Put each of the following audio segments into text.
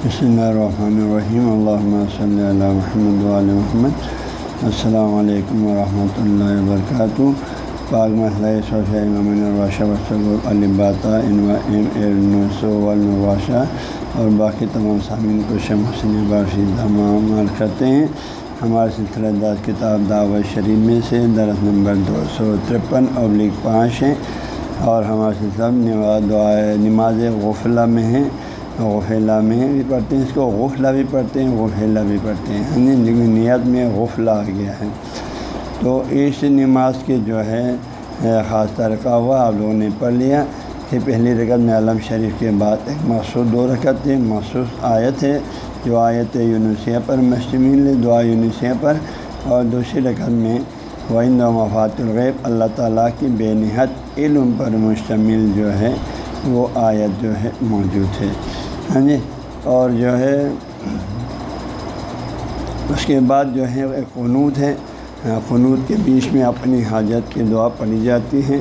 بسم اللہ الرحمن الرحیم اللہ صلی اللہ محمد علیہ محمد السلام علیکم ورحمۃ اللہ وبرکاتہ پاک مسئلہ صوفیہ امن الباشہ وسلم الباطا الباشہ اور باقی تمام سامعین کو شمسن باشی تمام کرتے ہیں ہمارے سلسلہ داس کتاب دعوت شریف میں سے درس نمبر دو سو ترپن ابلک پانچ ہے اور ہمارے سلسلہ نماز غفلہ میں ہیں غفلہ میں بھی پڑھتے ہیں، اس کو غفلہ بھی پڑھتے ہیں غفلہ بھی پڑھتے ہیں۔ یعنی نیت میں غفلہ آ گیا ہے۔ تو اس نماز کے جو ہے خاص طریقہ ہوا آپ لوگوں نے پڑھ لیا۔ کہ پہلی رکعت میں علم شریف کے بعد ایک مخصوص دو رکعت تھے مخصوص آیت ہے، جو آیت یونیسیہ پر مشتمل دعا یونیسیہ پر۔ اور دوسری رکعت میں وعند و مفات الغیب اللہ تعالیٰ کی بے نہت علم پر مشتمل جو ہے، وہ آیت جو ہے، موجود ہے۔ ہاں جی اور جو ہے، اس کے بعد جو ہے قنوط ہے۔ ہاں، قنوط کے بیچ میں اپنی حاجت کی دعا پڑھی جاتی ہے۔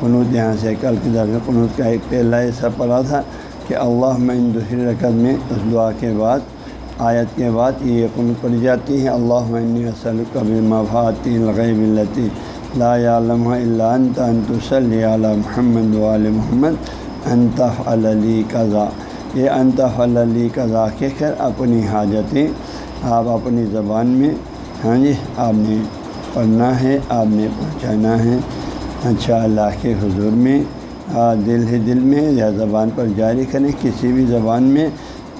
قنوط یہاں سے کل کی درجہ قنوط کا ایک پہلا ایسا پڑھا تھا کہ اللہ میں ان دوسری رقم میں اس دعا کے بعد، آیت کے بعد یہ قنوط پڑھی جاتی ہے۔ اللہ میں اصل کبھی مفاتی الغیب التی لا علم اللہ انت انت صلی علی محمد وال محمد انطف علی قضا یہ انطف علی قضا کے کر اپنی حاجتیں آپ اپنی زبان میں ہاں جی آپ نے پڑھنا ہے، آپ نے پہنچانا ہے اچھا اللہ کے حضور میں دل ہی دل میں یا زبان پر جاری کریں کسی بھی زبان میں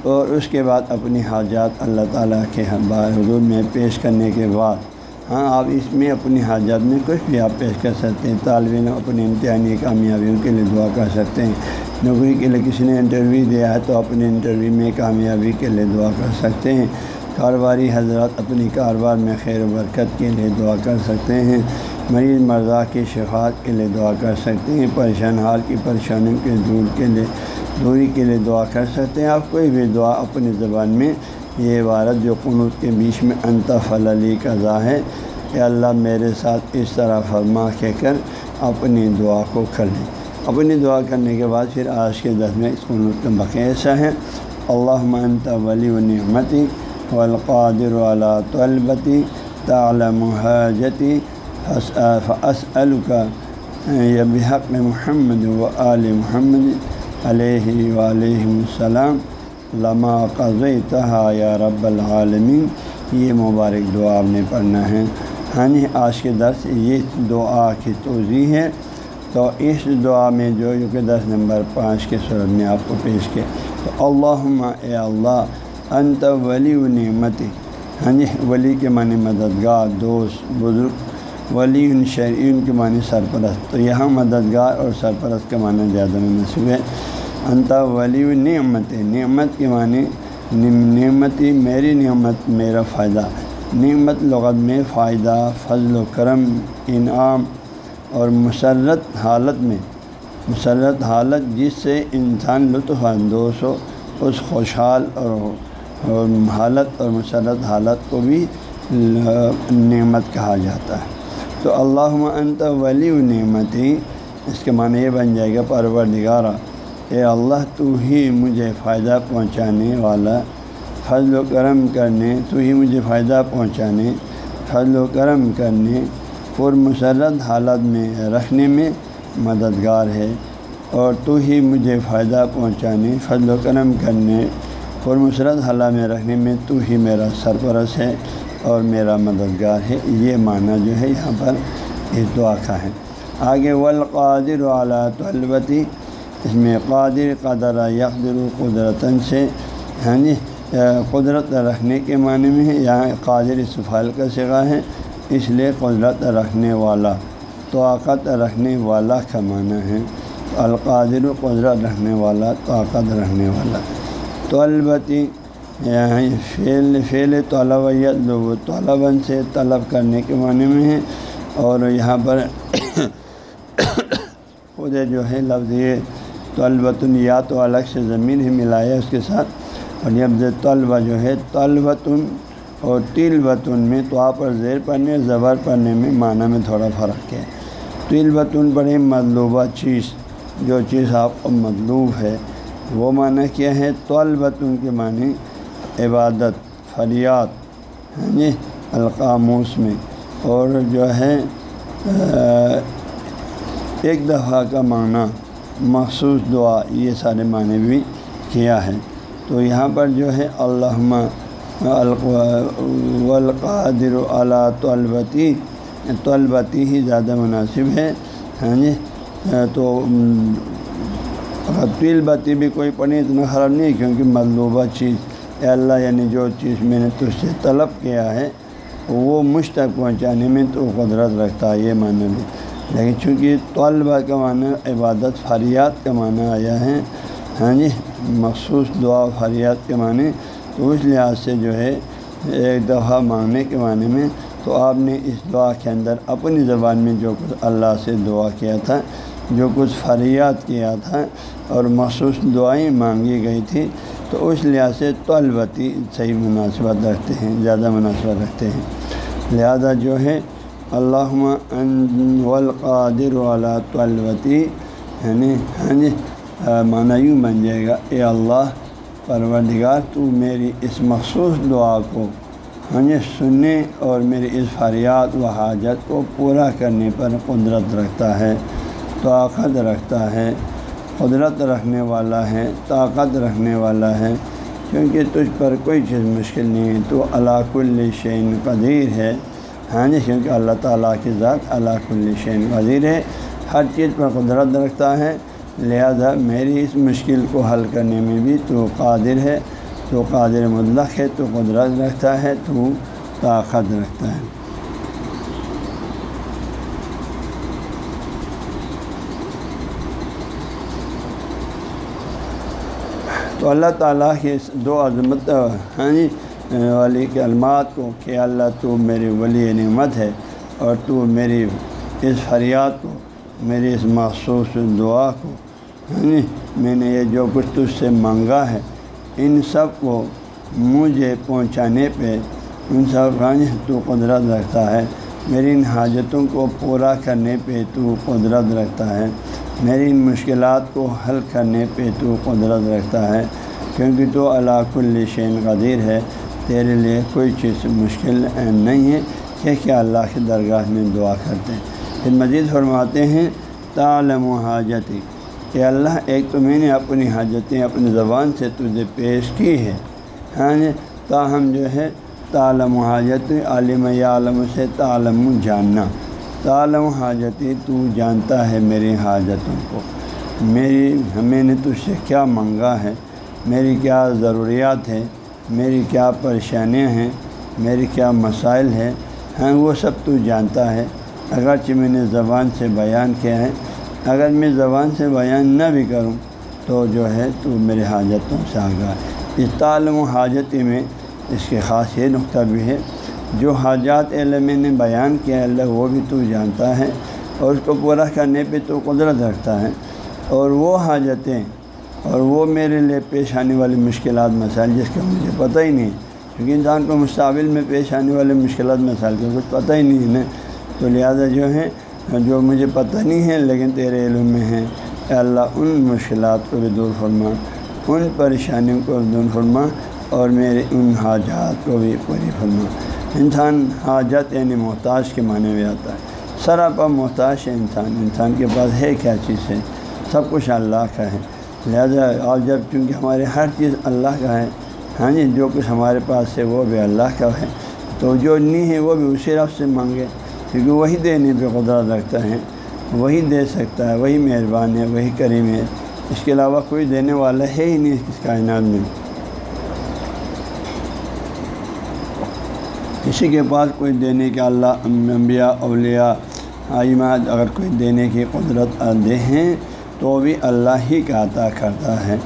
اور اس کے بعد اپنی حاجات اللہ تعالیٰ کے حضور میں پیش کرنے کے بعد ہاں آپ اس میں اپنی حاجات میں کچھ بھی آپ پیش کر سکتے ہیں، طالب علم اپنی امتحانی کامیابیوں کے لیے دعا کر سکتے ہیں۔ نوکری کے لیے کسی نے انٹرویو دیا ہے تو اپنے انٹرویو میں کامیابی کے لیے دعا کر سکتے ہیں۔ کاروباری حضرات اپنی کاروبار میں خیر و برکت کے لیے دعا کر سکتے ہیں۔ مریض مرضا کی شفاعت کے لیے دعا کر سکتے ہیں۔ پریشان حال کی پریشانیوں کے دور کے لیے، دوری کے لیے دعا کر سکتے ہیں۔ آپ کوئی بھی دعا اپنی زبان میں، یہ عبارت جو قنوط کے بیچ میں انتف علی کا ہے۔ کہ اللہ میرے ساتھ اس طرح فرما کہہ کر، اپنی دعا کو کر لیں اپنی دعا کرنے کے بعد پھر آج کے دس میں اس قنوط کا بقیہ ایسا ہے اللہ انت ولی و نعمتی والقادر والا طلبتی تعلم حاجتی فصل کا یہ بحق محمد و عل محمد علیہ ولیہ تو اس دعا میں جو کہ دس نمبر پانچ کے صورت میں آپ کو پیش کیا، تو اللہ اے اللہ، انت ولی و نعمت ہاں جی ولی کے معنی مددگار، دوست، بزرگ۔ ولی ان شرعین کے معنی سرپرست۔ تو یہاں مددگار اور سرپرست کے معنی زیادہ مناسب ہے انت ولی و نعمت نعمت کے معنی نعمتی میری نعمت، میرا فائدہ۔ نعمت لغت میں فائدہ، فضل و کرم، انعام اور مسرت حالت میں۔ مسرت حالت جس سے انسان لطف اندوز ہو، اس خوشحال اور حالت اور مسرت حالت کو بھی نعمت کہا جاتا ہے۔ تو اللہ انت ولی و نعمتی، اس کے معنی یہ بن جائے گا پروردگارہ اے اللہ، تو ہی مجھے فائدہ پہنچانے والا، فضل و کرم کرنے، تو ہی مجھے فائدہ پہنچانے، فضل و کرم کرنے پر مسرت حالت میں رکھنے میں مددگار ہے اور تو ہی مجھے فائدہ پہنچانے، فضل و کرم کرنے پر مسرت حالات میں رکھنے میں تو ہی میرا سرپرست ہے اور میرا مددگار ہے۔ یہ معنی جو ہے یہاں پر اس دعا کا ہے آگے، والقادر اعلیٰ طلبتی اس میں قادر قدر یقدر قدرتاً سے ہاں جی قدرت رکھنے کے معنی میں ہے یہاں قادر صفال کا سگا ہے۔ اس لیے قدرت رکھنے والا، طاقت رکھنے والا کا معنی ہے۔ القادر قدرت رکھنے والا، طاقت رکھنے والا۔ طلبتی یہاں فعل فعل طلبیت لو طلباً سے طلب کرنے کے معنی میں ہے۔ اور یہاں پر خود جو ہے لفظ یہ طلبۃ یا تو الگ سے زمین ہی ملا ہے اس کے ساتھ۔ اور یہ طلبہ جو ہے طلبتن اور تل بتن میں تو آپ پر زیر پڑھنے زبر پڑھنے میں معنی میں تھوڑا فرق ہے۔ تل بتن پڑھیں مطلوبہ چیز، جو چیز آپ کو مطلوب ہے۔ وہ معنی کیا ہے؟ طلبت کے معنی عبادت فریات ہاں جی القاموس میں۔ اور جو ہے ایک دفعہ کا معنی، مخصوص دعا، یہ سارے معنی بھی کیا ہے۔ تو یہاں پر جو ہے اللّہ والقادر علی طلبتی طلبتی ہی زیادہ مناسب ہے ہاں جی؟ تو طلبتی بھی کوئی پڑھی اتنا خراب نہیں ہے، کیونکہ مطلوبہ چیز اللہ یعنی جو چیز میں نے تجھ سے طلب کیا ہے، وہ مجھ تک پہنچانے میں تو قدرت رکھتا ہے، یہ معنی بھی لیکن چونکہ طلبہ کا معنی عبادت فریات کا معنی آیا ہے ہاں جی؟ مخصوص دعا فریات کے معنی تو اس لحاظ سے جو ہے، ایک دفعہ مانگنے کے معنی میں تو آپ نے اس دعا کے اندر اپنی زبان میں جو کچھ اللہ سے دعا کیا تھا، جو کچھ فریات کیا تھا اور مخصوص دعائیں مانگی گئی تھی، تو اس لحاظ سے طلبتی صحیح مناسبت رکھتے ہیں، زیادہ مناسبت رکھتے ہیں۔ لہذا جو ہے اللہ والقادر والا طلبتی یعنی ہاں جی معنی یوں بن جائے گا، اے اللہ پروردگار، تو میری اس مخصوص دعا کو ہاں جی سننے اور میری اس فریات و حاجت کو پورا کرنے پر قدرت رکھتا ہے، طاقت رکھتا ہے، قدرت رکھنے والا ہے، طاقت رکھنے والا ہے۔ کیونکہ تجھ پر کوئی چیز مشکل نہیں ہے، تو علاق الشین قدیر ہے۔ ہاں جی کیونکہ اللہ تعالیٰ کی ذات علاق الشین قدیر ہے۔ ہر چیز پر قدرت رکھتا ہے۔ لہذا میری اس مشکل کو حل کرنے میں بھی تو قادر ہے، تو قادر مطلق ہے، تو قدرت رکھتا ہے، تو طاقت رکھتا ہے۔ تو اللہ تعالیٰ کے دو عظمت ہاں جی والی علمات کو کہ اللہ تو میری ولی نعمت ہے اور تو میری اس فریاد کو، میری اس مخصوص دعا کو میں نے یہ جو کچھ تجھ سے مانگا ہے، ان سب کو مجھے پہنچانے پہ ان سب ہاں تو قدرت رکھتا ہے۔ میری ان حاجتوں کو پورا کرنے پہ تو قدرت رکھتا ہے۔ میری ان مشکلات کو حل کرنے پہ تو قدرت رکھتا ہے۔ کیونکہ تو علاق الشین قدیر ہے۔ تیرے لیے کوئی چیز مشکل نہیں ہے۔ کہ کیا اللہ کی درگاہ میں دعا کرتے ہیں۔ پھر مزید فرماتے ہیں، تعلم و حاجتی۔ کہ اللہ ایک تو میں نے اپنی حاجتیں اپنی زبان سے تجھے پیش کی ہے ہاں جی، تاہم جو ہے تعلم و حاجت عالم یا عالم سے تعلم جاننا۔ تعلم حاجتی تو جانتا ہے میری حاجتوں کو۔ میری، میں نے تجھ سے کیا منگا ہے؟ میری کیا ضروریات ہے میری کیا پریشانیاں ہیں؟ میری کیا مسائل ہیں؟ ہاں وہ سب تو جانتا ہے۔ اگرچہ میں نے زبان سے بیان کیا ہے اگر میں زبان سے بیان نہ بھی کروں تو جو ہے تو میرے حاجتوں سے آگاہ اس تعلم و حاجتی میں اس کے خاص یہ نقطہ بھی ہے، جو حاجات علم نے بیان کیا اللہ وہ بھی تو جانتا ہے اور اس کو پورا کرنے پہ تو قدرت رکھتا ہے۔ اور وہ حاجتیں اور وہ میرے لیے پیش آنے والی مشکلات مسائل جس کا مجھے پتہ ہی نہیں، کیونکہ انسان کو مستقبل میں پیش آنے والے مشکلات مسائل کا کچھ پتہ ہی نہیں ہے۔ تو لہٰذا جو ہے جو مجھے پتہ نہیں ہے لیکن تیرے علم میں ہے کہ اللہ، ان مشکلات کو بھی دور فرما، ان پریشانیوں کو بھی دور فرما اور میرے ان حاجات کو بھی پوری فرما۔ انسان حاجت یعنی محتاج کے معنی میں آتا ہے۔ سراپا محتاج ہے انسان۔ انسان کے پاس ہے کیا چیز ہے؟ سب کچھ اللہ کا ہے۔ لہذا اور جب چونکہ ہمارے ہر چیز اللہ کا ہے ہاں جی جو کچھ ہمارے پاس ہے وہ بھی اللہ کا ہے۔ تو جو نہیں ہے، وہ بھی اسی رفظ سے مانگے۔ کیونکہ وہی دینے پہ قدرت رکھتا ہے، وہی دے سکتا ہے، وہی مہربان ہے، وہی کریم ہے۔ اس کے علاوہ کوئی دینے والا ہے ہی نہیں اس کائنات میں۔ کسی کے پاس کوئی دینے کے اللہ، انبیاء، اولیاء آئمات اگر کوئی دینے کی قدرت دے ہیں تو بھی اللہ ہی کا عطا کرتا ہے۔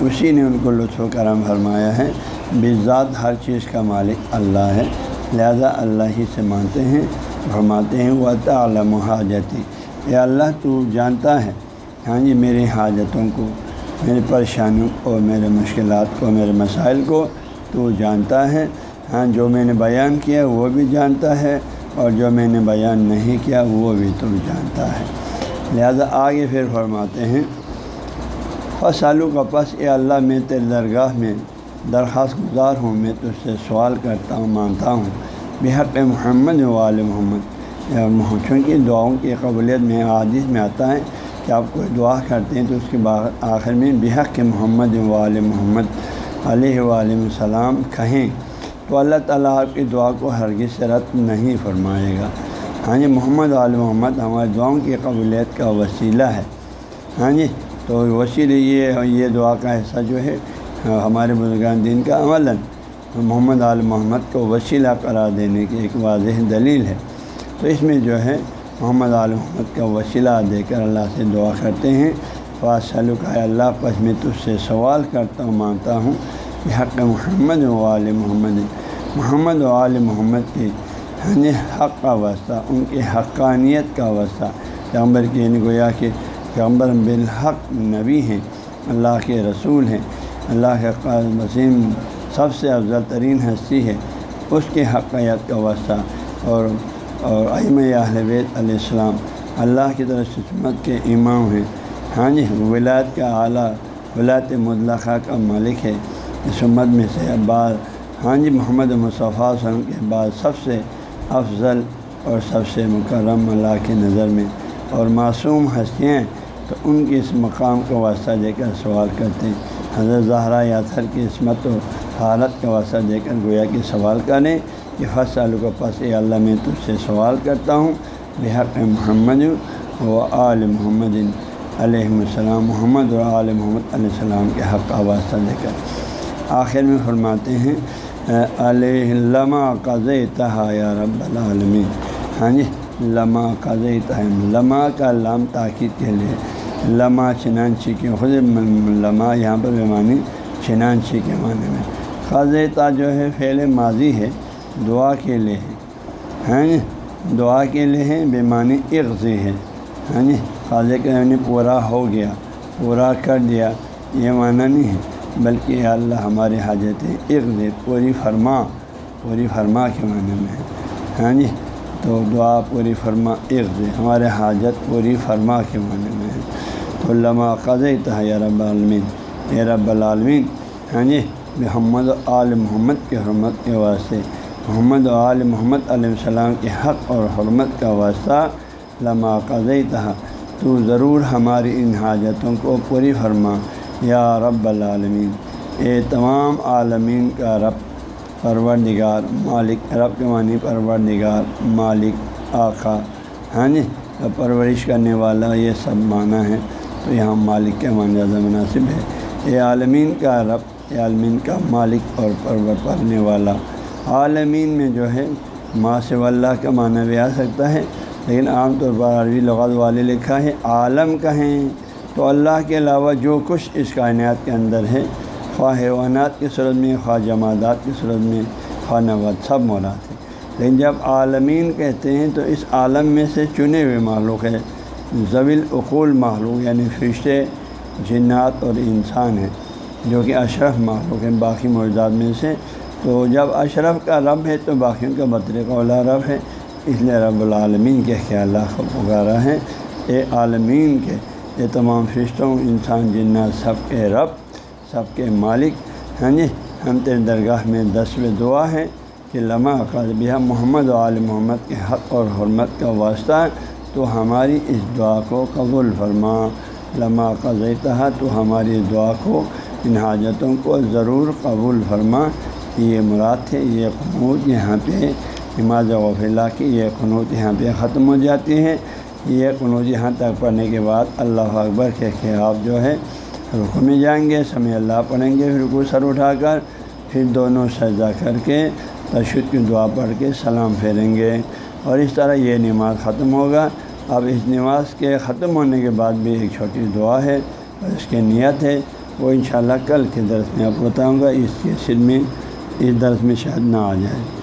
اسی نے ان کو لطف و کرم فرمایا ہے۔ بذات ہر چیز کا مالک اللہ ہے، لہذا اللہ ہی سے مانتے ہیں۔ فرماتے ہیں وہ تعلم حاجتی اے اللہ، تو جانتا ہے۔ ہاں جی میری حاجتوں کو میری پریشانیوں کو، میرے مشکلات کو، میرے مسائل کو تو جانتا ہے۔ ہاں جو میں نے بیان کیا، وہ بھی جانتا ہے۔ اور جو میں نے بیان نہیں کیا، وہ بھی تو جانتا ہے۔ لہذا آگے پھر فرماتے ہیں فصالو کا پس، اے اللہ، میں تیرے درگاہ میں درخواست گزار ہوں۔ میں تجھ سے سوال کرتا ہوں مانتا ہوں۔ بحق محمد وال محمد۔ چونکہ دعاؤں کی قبولیت میں عادث میں آتا ہے کہ آپ کوئی دعا کرتے ہیں تو اس کے بعد آخر میں بحق محمد وال محمد علیہ وعلیہ السلام کہیں۔ تو اللہ تعالیٰ آپ کی دعا کو ہرگز سے رد نہیں فرمائے گا۔ ہاں جی محمد علیہ محمد ہمارے دعاؤں کی قبولیت کا وسیلہ ہے۔ ہاں جی تو وسیلے یہ یہ دعا کا حصہ جو ہے، ہمارے بزرگان دین کا عمل محمد عال محمد کو وسیلہ قرار دینے کی ایک واضح دلیل ہے۔ تو اس میں جو ہے، محمد عال محمد کا وسیلہ دے کر اللہ سے دعا کرتے ہیں۔ فاصل کا اللہ، پس میں تجھ سے سوال کرتا ہوں، مانتا ہوں کہ حق محمد وال محمد محمد وال محمد کی یعنی حق کا واسطہ، ان کی حقانیت کا واسطہ۔ پیغمبر کی یعنی گویا کہ پیغمبر بالحق نبی ہیں، اللہ کے رسول ہیں، اللہ کے وسیم سب سے افضل ترین ہستی ہے اس کی حقیت کا واسطہ اور اور اہم اہل بیت علیہ السلام اللہ کی طرف سمت کے امام ہیں۔ ہاں جی ولایت کا اعلیٰ، ولایت مطلقہ کا مالک ہے۔ اس امت میں سے بعض ہاں جی محمد مصطفیٰ وسلم کے بعد سب سے افضل اور سب سے مکرم اللہ کی نظر میں اور معصوم ہستیاں تو ان کی اس مقام کا واسطہ دے کر سوال کرتے ہیں۔ حضرت زہرا یاتھر کی عصمت و حالت کا واسطہ دے کر گویا کہ سوال کریں کہ فص سالوں کے پاس اے اللہ میں تجھ سے سوال کرتا ہوں۔ بحق محمد، و آل محمد علیہ السلام، محمد و آل محمد علیہ السلام کے حق کا واسطہ دے کر آخر میں فرماتے ہیں، علیہ لمہ قز تہا یا رب العالمین۔ ہاں جی لمہ قز تہم لمہ کا لام تاکید کے لیے۔ لمہ چنانچی کے خود لمہ یہاں پر بیمانی چنانچی کے معنی میں۔ قز جو ہے، فعل ماضی ہے، دعا کے لیے ہے۔ ہاں جی؟ دعا کے لیے ہے بیمانی اغزی ہے۔ ہاں جی؟ قاضے کا یعنی پورا ہو گیا، پورا کر دیا، یہ معنی نہیں ہے۔ بلکہ اللہ، ہماری حاجتیں عقد پوری فرما پوری فرما کے معنی میں ہے۔ ہاں جی؟ تو دعا پوری فرما عقد ہمارے حاجت پوری فرما کے معنی میں ہے۔ تو علامہ قضا یا رب العالمین، اے رب العالمین۔ ہاں جی؟ محمد آل محمد کے حرمت کے واسطے۔ محمد آل محمد علیہ السلام کے حق اور حرمت کا واسطہ لمہ قضا تو ضرور ہماری ان حاجتوں کو پوری فرما۔ یا رب العالمین۔ اے تمام عالمین کا رب پرور نگار مالک، رب کے معنی پرور نگار مالک، آقا۔ ہاں جی پرورش کرنے والا یہ سب معنی ہے تو یہاں مالک کے معنی زیادہ مناسب ہے۔ اے عالمین کا رب عالمین کا مالک اور پرور پڑھنے والا۔ عالمین میں جو ہے ماں سے اللہ کا معنی بھی آ سکتا ہے، لیکن عام طور پر عربی لغت والے لکھا ہے، عالم کہیں۔ تو اللہ کے علاوہ جو کچھ اس کائنات کے اندر ہے، خواہ حیوانات کی صورت میں، خواہ جماعت کی صورت میں، خواہ نوات سب مولاد ہیں۔ لیکن جب عالمین کہتے ہیں، تو اس عالم میں سے چنے ہوئے معلوم ہے زویل اقول معلوم یعنی فرشتے، جنات اور انسان ہیں۔ جو کہ اشرف معلوم ہیں، باقی موجودات میں سے۔ تو جب اشرف کا رب ہے تو باقیوں کا بطر اولا رب ہے۔ اس لیے رب العالمین کے خیالات کو پکارا ہے۔ اے عالمین کے یہ تمام فرشتوں، انسان جنات سب کے رب، سب کے مالک۔ ہاں جی ہم تیرے درگاہ میں دسویں دعا ہے کہ لمحہ قصبیہ محمد و عال محمد کے حق اور حرمت کا واسطہ تو ہماری اس دعا کو قبول فرما۔ لمحہ قزیتہ تو ہماری دعا کو ان حاجتوں کو ضرور قبول فرما یہ مراد ہے، یہ قنوط یہاں پہ نماز غفلہ کی یہ قنوط یہاں پہ ختم ہو جاتی ہے یہ قنوج یہاں تک پڑھنے کے بعد اللہ اکبر کے کہ آپ جو ہے رخ میں جائیں گے سمے اللہ پڑھیں گے پھر کو سر اٹھا کر پھر دونوں سجدہ کر کے تشدد کی دعا پڑھ کے سلام پھیریں گے۔ اور اس طرح یہ نماز ختم ہوگا۔ اب اس نماز کے ختم ہونے کے بعد بھی ایک چھوٹی دعا ہے اور اس کی نیت ہے۔ وہ انشاءاللہ کل کے درس میں آپ بتاؤں گا، اس کے سر میں اس درس میں شاید نہ آ جائے۔